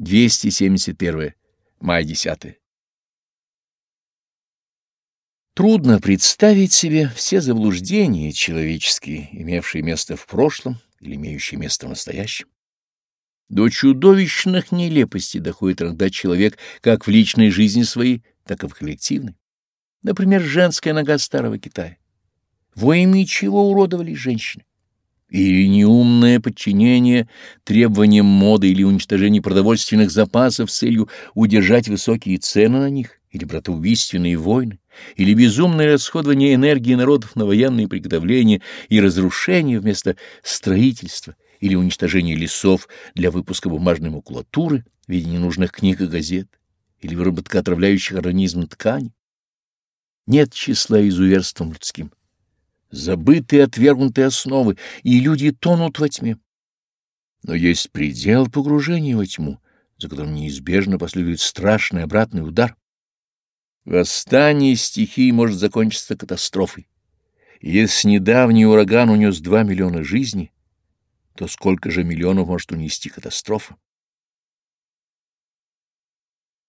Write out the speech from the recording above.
271. Май 10. Трудно представить себе все заблуждения человеческие, имевшие место в прошлом или имеющие место в настоящем. До чудовищных нелепостей доходит иногда человек как в личной жизни своей, так и в коллективной. Например, женская нога старого Китая. Во имя чего уродовали женщины? Или неумное подчинение требованиям моды или уничтожение продовольственных запасов с целью удержать высокие цены на них? Или братоубийственные войны? Или безумное расходование энергии народов на военные приготовления и разрушение вместо строительства? Или уничтожение лесов для выпуска бумажной макулатуры в виде ненужных книг и газет? Или выработка отравляющих организм тканей? Нет числа изуверством людским забытые отвергнутые основы, и люди тонут во тьме. Но есть предел погружения во тьму, за которым неизбежно последует страшный обратный удар. Восстание стихий может закончиться катастрофой. Если недавний ураган унес два миллиона жизней, то сколько же миллионов может унести катастрофа?